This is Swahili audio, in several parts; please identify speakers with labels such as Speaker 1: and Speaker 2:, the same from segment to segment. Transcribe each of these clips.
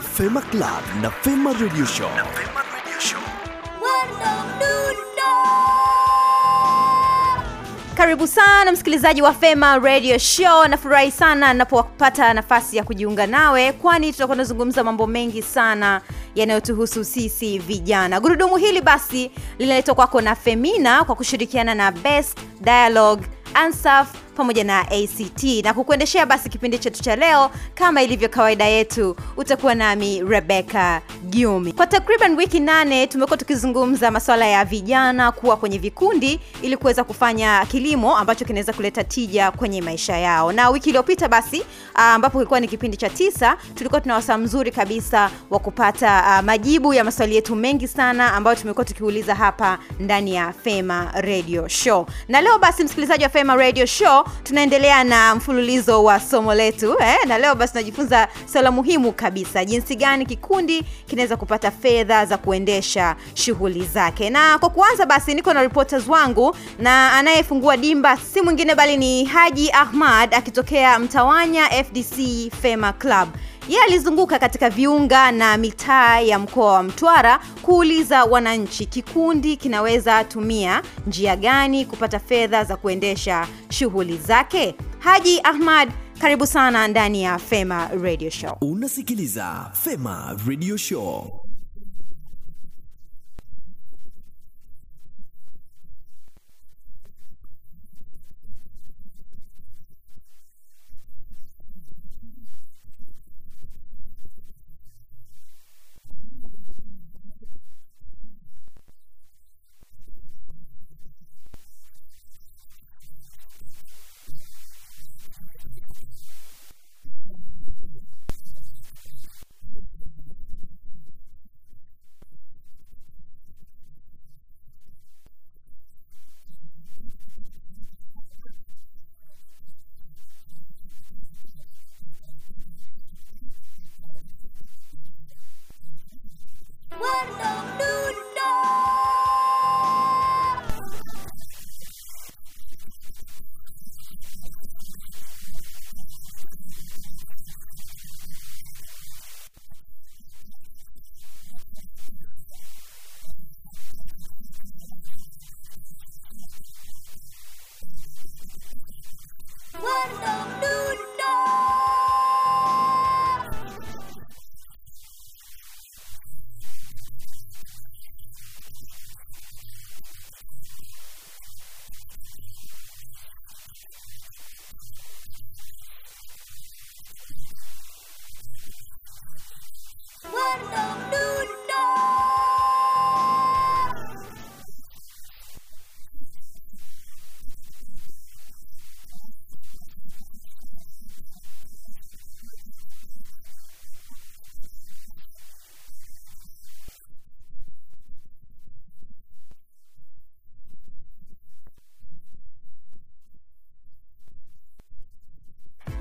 Speaker 1: Fema Club na Fema Radio Show. Na Fema Radio Show.
Speaker 2: Karibu sana msikilizaji wa Fema Radio Show. Nafurahi sana napopata nafasi ya kujiunga nawe, kwani tutakuwa tunazungumza mambo mengi sana yanayotuhusu sisi vijana. Gurudumu hili basi linaletwa kwako na Femina kwa kushirikiana na Best Dialogue Ansaf pamoja na ACT na kukuendeshea basi kipindi chetu cha leo. Kama ilivyo kawaida yetu, utakuwa nami Rebecca Giumi. Kwa takriban wiki nane tumekuwa tukizungumza masuala ya vijana kuwa kwenye vikundi ili kuweza kufanya kilimo ambacho kinaweza kuleta tija kwenye maisha yao. Na wiki iliyopita basi, ah, ambapo kilikuwa ni kipindi cha tisa, tulikuwa tuna wasaa mzuri kabisa wa kupata ah, majibu ya maswali yetu mengi sana ambayo tumekuwa tukiuliza hapa ndani ya Fema Radio Show. Na leo basi, msikilizaji wa Fema Radio Show, tunaendelea na mfululizo wa somo letu eh? Na leo basi tunajifunza swala muhimu kabisa, jinsi gani kikundi kinaweza kupata fedha za kuendesha shughuli zake. Na kwa kuanza basi, niko na reporters wangu na anayefungua dimba si mwingine bali ni Haji Ahmad akitokea Mtawanya FDC Fema Club. Yeye alizunguka katika viunga na mitaa ya mkoa wa Mtwara kuuliza wananchi kikundi kinaweza tumia njia gani kupata fedha za kuendesha shughuli zake. Haji Ahmad, karibu sana ndani ya Fema Radio Show.
Speaker 1: Unasikiliza Fema Radio Show.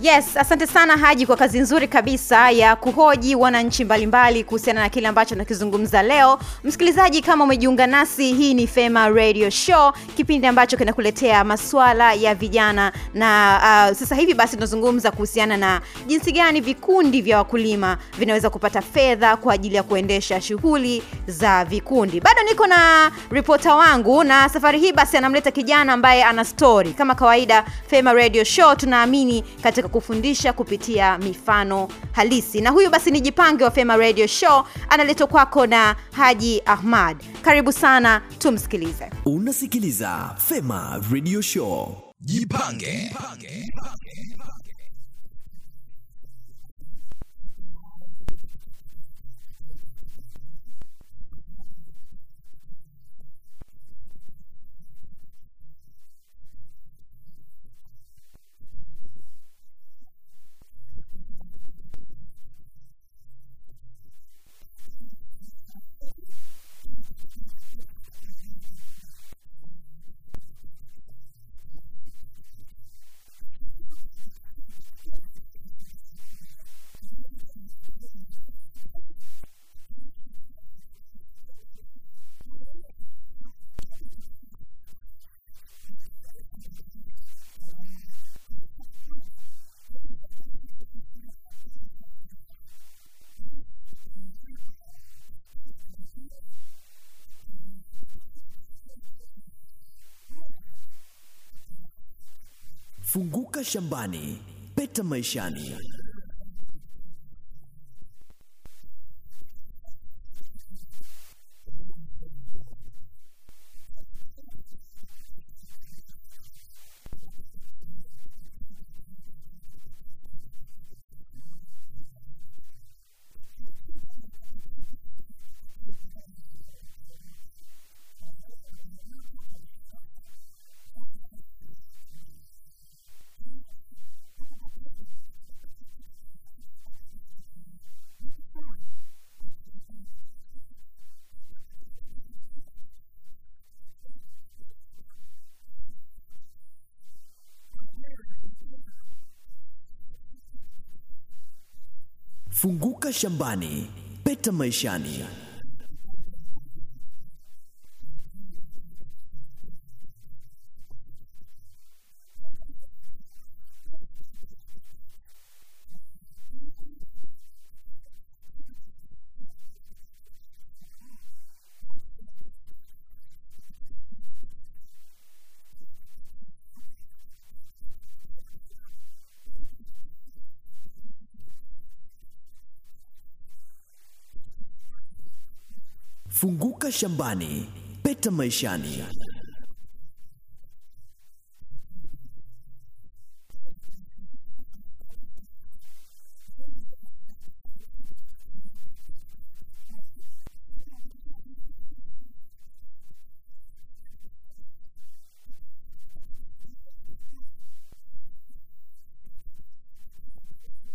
Speaker 2: Yes, asante sana Haji kwa kazi nzuri kabisa ya kuhoji wananchi mbalimbali kuhusiana na kile ambacho nakizungumza leo. Msikilizaji, kama umejiunga nasi, hii ni Fema Radio Show, kipindi ambacho kinakuletea masuala ya vijana na uh, sasa hivi basi tunazungumza kuhusiana na jinsi gani vikundi vya wakulima vinaweza kupata fedha kwa ajili ya kuendesha shughuli za vikundi. Bado niko na ripota wangu na safari hii basi anamleta kijana ambaye ana story. Kama kawaida, Fema Radio Show tunaamini katika kufundisha kupitia mifano halisi, na huyu basi ni Jipange wa Fema Radio Show, analetwa kwako na Haji Ahmad. Karibu sana, tumsikilize.
Speaker 1: Unasikiliza Fema Radio Show.
Speaker 3: Jipange.
Speaker 1: Funguka shambani, peta maishani. Funguka shambani, peta maishani. Funguka shambani, peta maishani.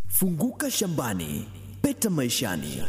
Speaker 1: Funguka shambani, peta maishani.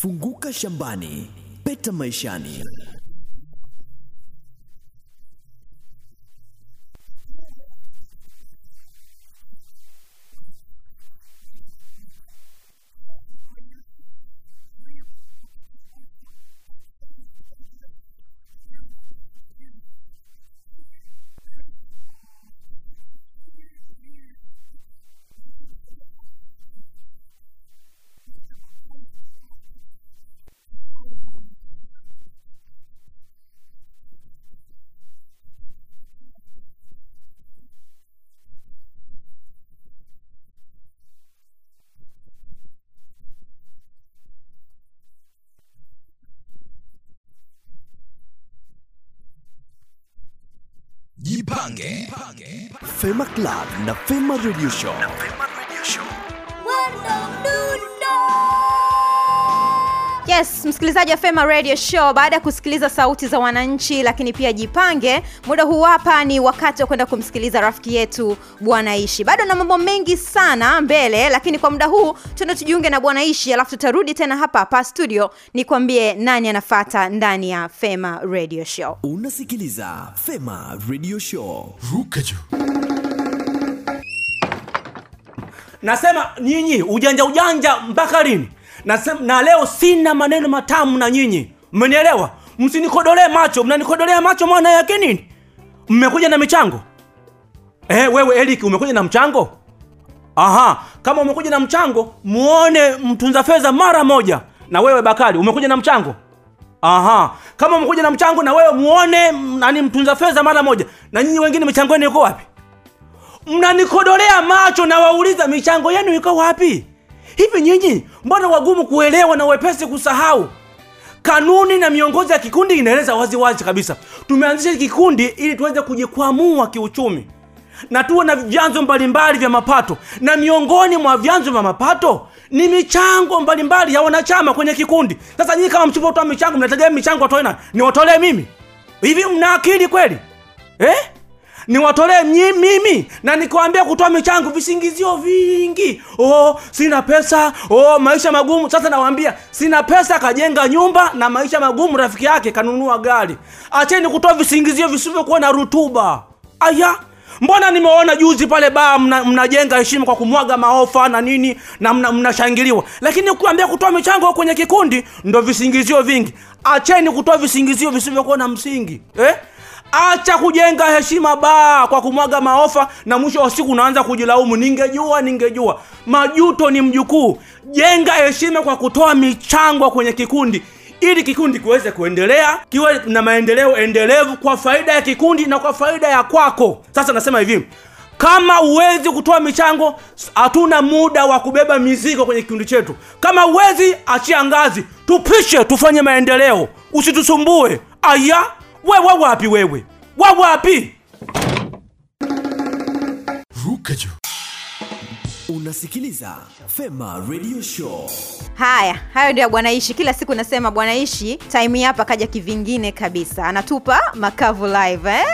Speaker 1: Funguka shambani, peta maishani. Fema Club na Fema Radio Show.
Speaker 2: Yes msikilizaji wa fema radio show baada ya kusikiliza sauti za wananchi lakini pia jipange muda huu hapa ni wakati wa kwenda kumsikiliza rafiki yetu bwana ishi. Bado na mambo mengi sana mbele lakini kwa muda huu tuende tujiunge na bwana ishi alafu tutarudi tena hapa hapa studio nikwambie nani anafata ndani ya fema radio show.
Speaker 1: Unasikiliza Fema Radio Show.
Speaker 3: rukaju
Speaker 4: nasema nyinyi ujanja ujanja mpaka lini Nasema, na leo sina maneno matamu na nyinyi. Mmenielewa? Msinikodolee macho. Mnanikodolea macho mwana yake nini? Mmekuja na michango? Eh, wewe Eric umekuja na mchango? Aha kama umekuja na mchango muone mtunza fedha mara moja. Na wewe bakari umekuja na mchango? Aha kama umekuja na mchango na wewe muone nani mtunza fedha mara moja. Na nyinyi wengine michango yenu iko wapi? Mnanikodolea macho na wauliza michango yenu iko wapi hivi nyinyi mbona wagumu kuelewa na wepesi kusahau? Kanuni na miongozo ya kikundi inaeleza waziwazi kabisa. Tumeanzisha kikundi ili tuweze kujikwamua kiuchumi. Na tuwe na vyanzo mbalimbali vya mapato. Na miongoni mwa vyanzo vya mapato ni michango mbalimbali ya wanachama kwenye kikundi. Sasa nyinyi kama msipotoa michango mnategemea michango watoe na niwatolee mimi? Hivi mna akili kweli? Eh? Niwatolee mimi na nikiwaambia kutoa michango visingizio vingi. Oh, sina pesa. Oh, maisha magumu. Sasa nawaambia sina pesa kajenga nyumba na maisha magumu rafiki yake kanunua gari. Acheni kutoa visingizio visivyokuwa na rutuba. Aya mbona nimeona juzi pale baa mna- heshima kwa kumwaga maofa na nini na mnashangiliwa. Mna- lakini kuambia kutoa michango kwenye kikundi ndo visingizio vingi. Acheni kutoa visingizio visivyokuwa na msingi. Eh? Acha kujenga heshima baa kwa kumwaga maofa na mwisho wa siku unaanza kujilaumu. Ningejua ningejua. Majuto ni mjukuu. Jenga heshima kwa kutoa michango kwenye kikundi. Ili kikundi kiweze kuendelea kiwe na maendeleo endelevu kwa faida ya kikundi na kwa faida ya kwako. Sasa nasema hivi. Kama uwezi kutoa michango hatuna muda wa kubeba mizigo kwenye kikundi chetu. Kama uwezi achia ngazi. Tupishe tufanye maendeleo. Usitusumbue. Aya wewe wapi wewe? Wa wapi?
Speaker 3: Ruka juu
Speaker 1: Unasikiliza Fema Radio Show.
Speaker 2: haya hayo ndio ya bwanaishi kila siku nasema bwanaishi taimu time hapa kaja kivingine kabisa anatupa makavu live eh?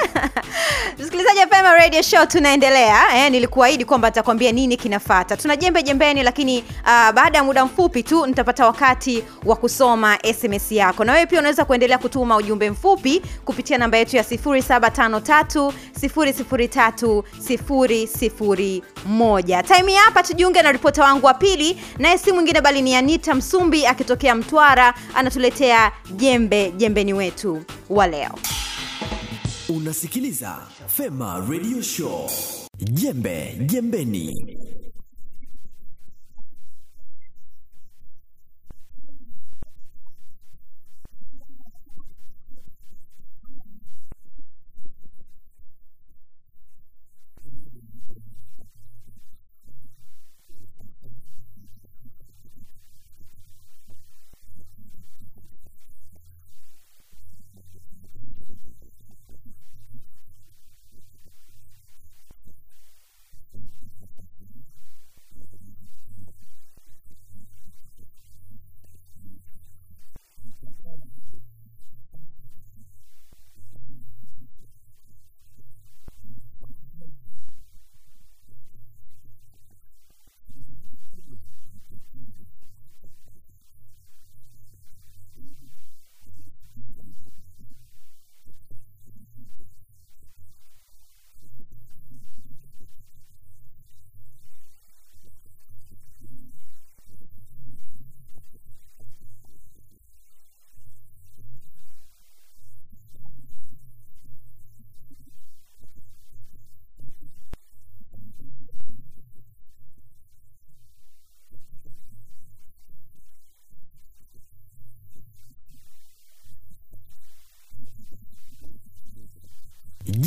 Speaker 2: msikilizaji wa Fema radio show tunaendelea eh? nilikuahidi kwamba nitakwambia nini kinafata tuna jembe jembeni lakini uh, baada ya muda mfupi tu nitapata wakati wa kusoma sms yako na wewe pia unaweza kuendelea kutuma ujumbe mfupi kupitia namba yetu ya 0753 003 001 time hii hapa tujiunge na ripota wangu wa pili naye si mwingine bali ni anita msumbi akitokea mtwara anatuletea jembe jembeni wetu wa leo
Speaker 1: Unasikiliza Fema Radio Show. Jembe jembeni.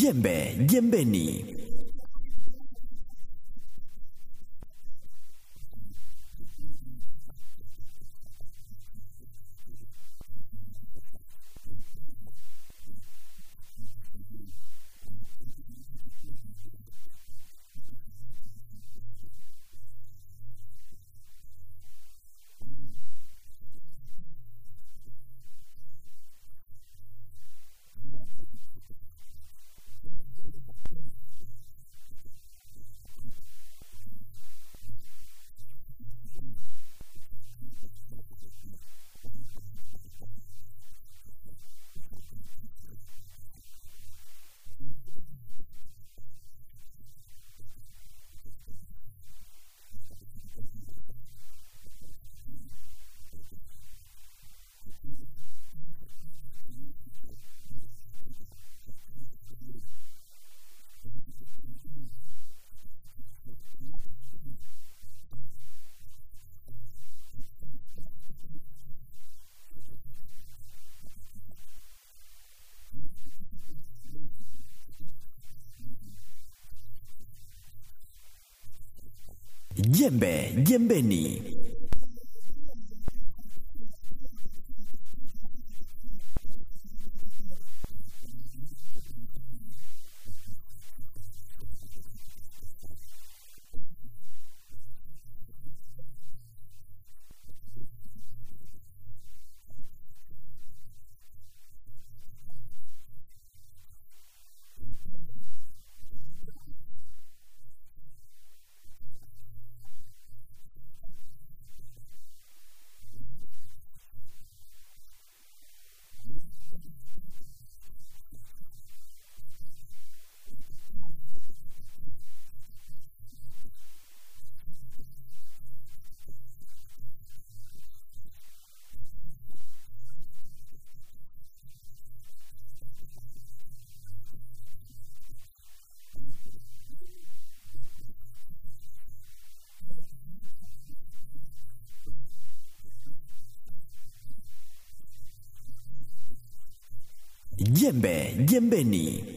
Speaker 1: Jembe jembeni. Jembe jembeni. Jembe jembeni.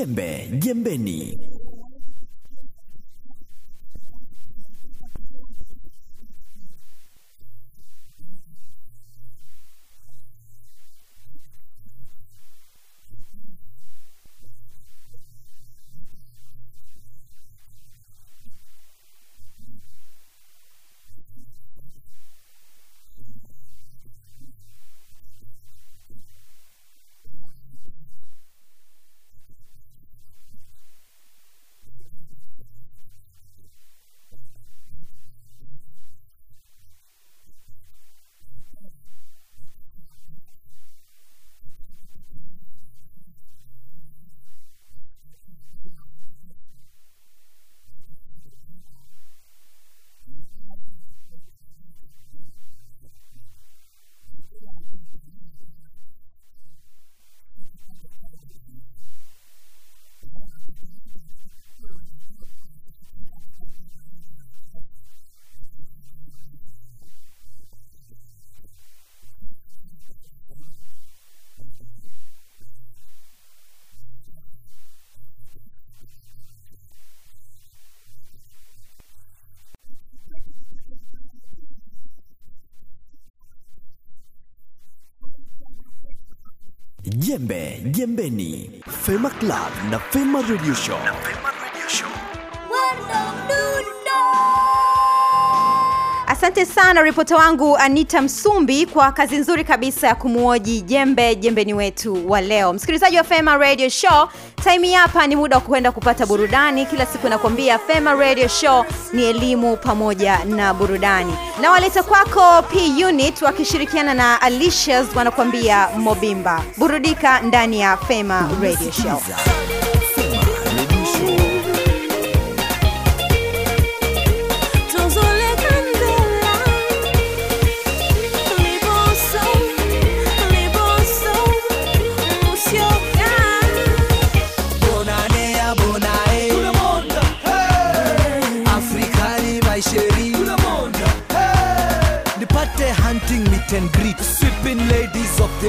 Speaker 1: Jembe jembeni. Jembe jembeni. Fema Club na Fema Radio Show.
Speaker 2: Asante sana ripota wangu anita msumbi kwa kazi nzuri kabisa ya kumuoji jembe jembeni wetu wa leo. Msikilizaji wa fema radio show time hapa ni muda wa kuenda kupata burudani. Kila siku nakwambia fema radio show ni elimu pamoja na burudani. Na waleta kwako p unit wakishirikiana na alicias wanakuambia mobimba. Burudika ndani ya fema radio show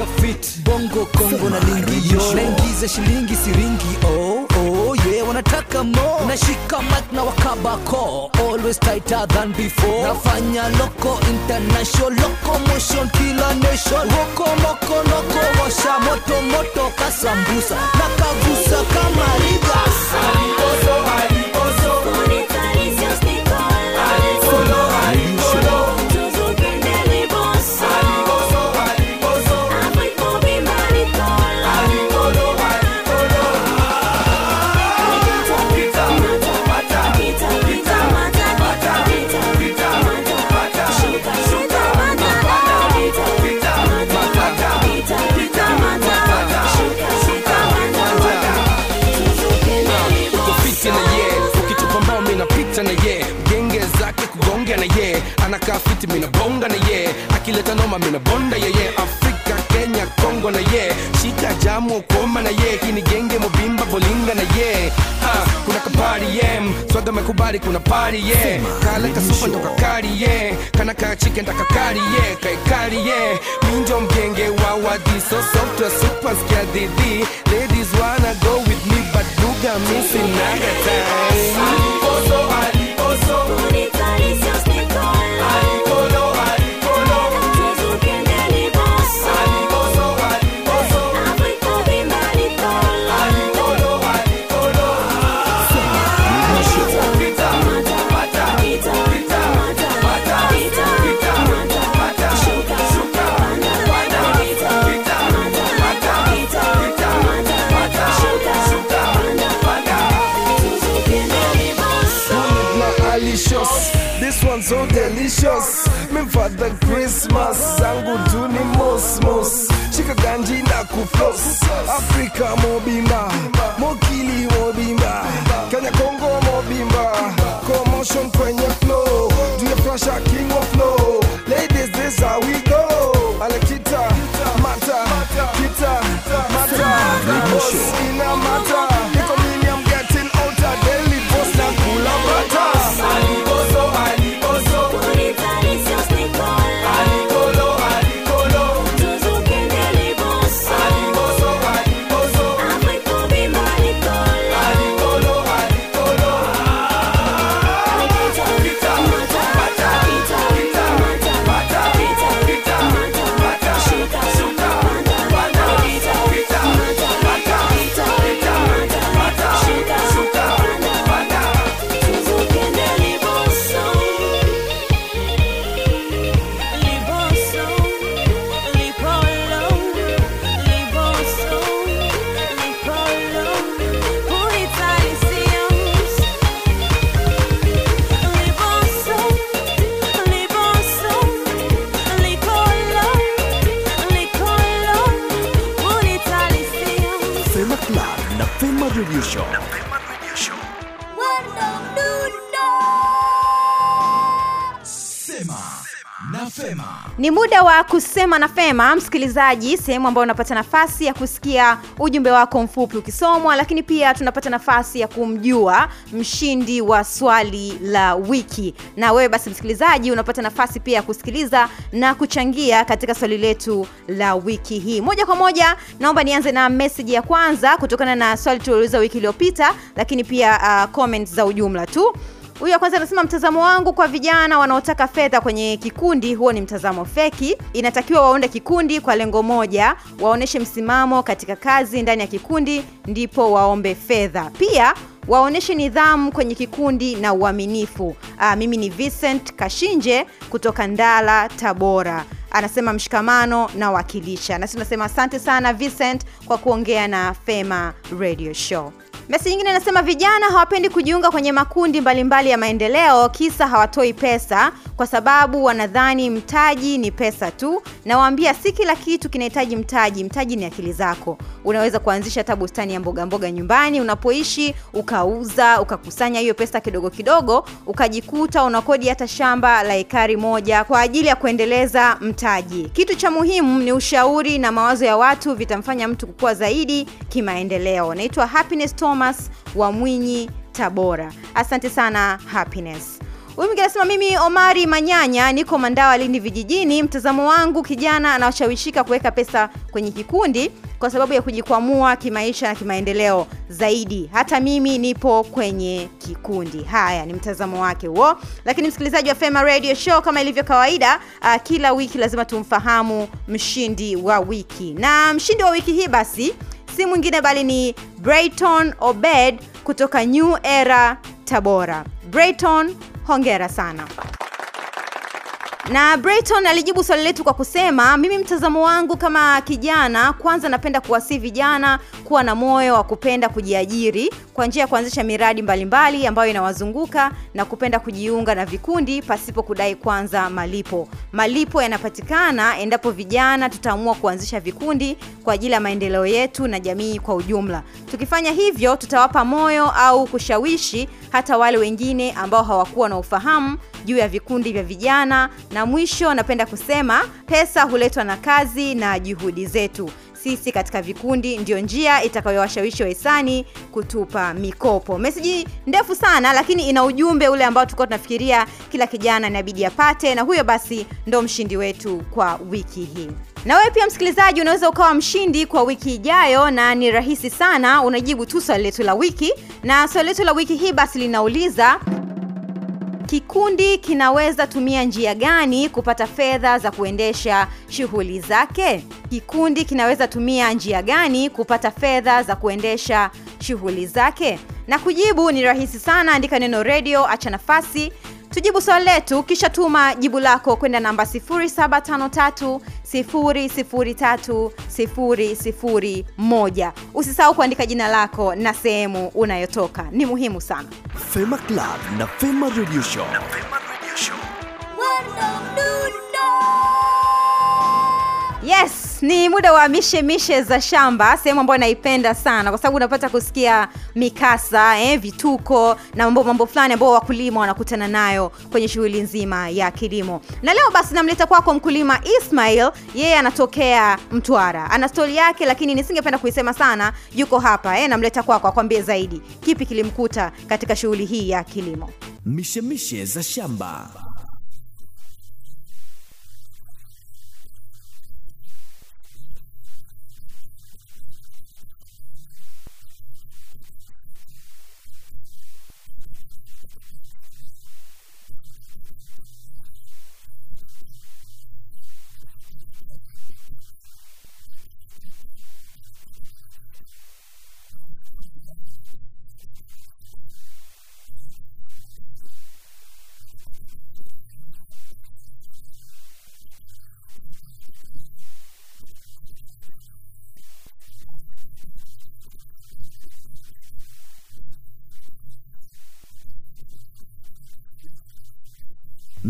Speaker 3: feet. Bongo Kongo na lingio. Naingiza shilingi siringi. Oh, oh, yeah, wanataka mo, Nashika mic na wakabako. Always tighter than before. Nafanya loko international locomotion kila nation. Woko moko noko washa moto moto kasambusa. Nakagusa kama riga.
Speaker 5: Pita, genge mobimba bolinga na ye ha, kuna kabari ye. Swaga mekubali kuna pari ye. Kale kasupa ndo kakari ye. Kana kachike chicken takakari ye. Kaikari ye. Minjo mgenge wa wadi so software super skia didi ladies wanna go with me but duga missing naga time
Speaker 3: flows.
Speaker 2: Africa, mobile. Wa kusema na fema msikilizaji sehemu ambayo unapata nafasi ya kusikia ujumbe wako mfupi ukisomwa lakini pia tunapata nafasi ya kumjua mshindi wa swali la wiki. Na wewe basi msikilizaji unapata nafasi pia ya kusikiliza na kuchangia katika swali letu la wiki hii. Moja kwa moja naomba nianze na meseji ya kwanza kutokana na swali tuliouliza wiki iliyopita lakini pia uh, comments za ujumla tu huyu wa kwanza anasema mtazamo wangu kwa vijana wanaotaka fedha kwenye kikundi huo ni mtazamo feki. Inatakiwa waunde kikundi kwa lengo moja waoneshe msimamo katika kazi ndani ya kikundi ndipo waombe fedha. Pia waoneshe nidhamu kwenye kikundi na uaminifu. Aa, mimi ni vincent kashinje kutoka ndala tabora. Anasema mshikamano na wakilisha nasi tunasema asante sana vincent kwa kuongea na fema radio show Mesi nyingine anasema vijana hawapendi kujiunga kwenye makundi mbalimbali mbali ya maendeleo kisa hawatoi pesa kwa sababu wanadhani mtaji ni pesa tu. Nawaambia si kila kitu kinahitaji mtaji, mtaji ni akili zako. Unaweza kuanzisha hata bustani ya mboga mboga nyumbani unapoishi, ukauza, ukakusanya hiyo pesa kidogo kidogo, ukajikuta unakodi hata shamba la ekari moja kwa ajili ya kuendeleza mtaji. Kitu cha muhimu ni ushauri na mawazo ya watu vitamfanya mtu kukua zaidi kimaendeleo. Naitwa Happiness Thomas wa Mwinyi, Tabora. Asante sana Happiness. Huyu mwingine anasema mimi Omari Manyanya niko Mandawa Lindi vijijini. Mtazamo wangu kijana anashawishika kuweka pesa kwenye kikundi kwa sababu ya kujikwamua kimaisha na kimaendeleo zaidi. Hata mimi nipo kwenye kikundi. Haya ni mtazamo wake huo. Lakini msikilizaji wa Fema Radio Show, kama ilivyo kawaida, uh, kila wiki lazima tumfahamu mshindi wa wiki, na mshindi wa wiki hii basi si mwingine bali ni Brayton Obed kutoka New Era Tabora. Brayton, hongera sana. Na Brayton alijibu swali letu kwa kusema, mimi mtazamo wangu kama kijana, kwanza napenda kuwasihi vijana kuwa na moyo wa kupenda kujiajiri kwa njia ya kuanzisha miradi mbalimbali mbali ambayo inawazunguka na kupenda kujiunga na vikundi pasipo kudai kwanza malipo. Malipo yanapatikana endapo vijana tutaamua kuanzisha vikundi kwa ajili ya maendeleo yetu na jamii kwa ujumla. Tukifanya hivyo, tutawapa moyo au kushawishi hata wale wengine ambao hawakuwa na ufahamu juu ya vikundi vya vijana na mwisho napenda kusema pesa huletwa na kazi na juhudi zetu. Sisi katika vikundi ndio njia itakayowashawishi wahisani kutupa mikopo. Meseji ndefu sana lakini ina ujumbe ule ambao tulikuwa tunafikiria kila kijana inabidi apate na huyo basi ndo mshindi wetu kwa wiki hii. Na wewe pia msikilizaji unaweza ukawa mshindi kwa wiki ijayo na ni rahisi sana unajibu tu swali letu la wiki. Na swali letu la wiki hii basi linauliza kikundi kinaweza tumia njia gani kupata fedha za kuendesha shughuli zake? Kikundi kinaweza tumia njia gani kupata fedha za kuendesha shughuli zake? Na kujibu ni rahisi sana andika neno redio acha nafasi tujibu swali letu kisha tuma jibu lako kwenda namba 753 003 usisahau kuandika jina lako na sehemu unayotoka ni muhimu sana
Speaker 1: Fema Club na Fema Radio Show. na Fema Radio Show.
Speaker 2: yes ni muda wa mishe mishe za shamba sehemu ambayo naipenda sana kwa sababu unapata kusikia mikasa eh, vituko na mambo mambo fulani ambao wakulima wanakutana nayo kwenye shughuli nzima ya kilimo. Na leo basi namleta kwako mkulima ismail yeye anatokea mtwara. Ana stori yake lakini nisingependa kuisema sana yuko hapa eh, namleta kwako akwambie zaidi. Kipi kilimkuta katika shughuli hii ya kilimo?
Speaker 1: Mishemishe za shamba.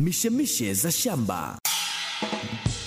Speaker 1: Mishemishe za shamba.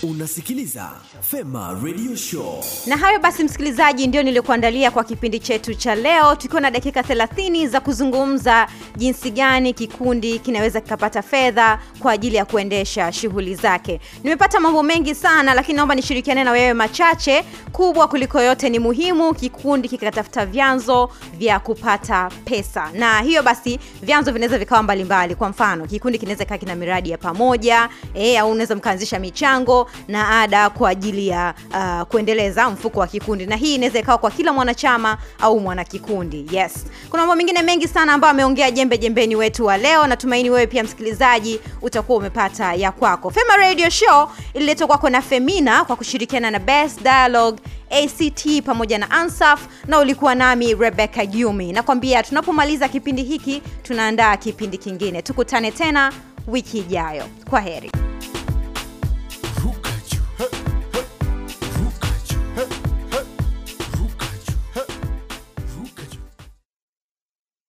Speaker 1: Unasikiliza Fema Radio Show.
Speaker 2: na hayo basi msikilizaji ndio niliyokuandalia kwa kipindi chetu cha leo. Tukiwa na dakika 30 za kuzungumza jinsi gani kikundi kinaweza kikapata fedha kwa ajili ya kuendesha shughuli zake. Nimepata mambo mengi sana lakini naomba nishirikiane na wewe machache. Kubwa kuliko yote ni muhimu kikundi kikatafuta vyanzo vya kupata pesa. Na hiyo basi vyanzo vinaweza vikawa mbalimbali. Kwa mfano kikundi kinaweza kaa kina miradi ya pamoja e, au unaweza mkaanzisha michango na ada kwa ajili ya uh, kuendeleza mfuko wa kikundi. Na hii inaweza ikawa kwa kila mwanachama au mwanakikundi. Yes. Kuna mambo mengine mengi sana ambayo ameongea jembe jembeni wetu wa leo. Natumaini wewe pia msikilizaji utakuwa umepata ya kwako. Fema radio show ililetwa kwako na femina kwa kushirikiana na best dialogue act pamoja na ansaf na ulikuwa nami rebecca jumi nakwambia tunapomaliza kipindi hiki tunaandaa kipindi kingine. Tukutane tena wiki ijayo. Kwa heri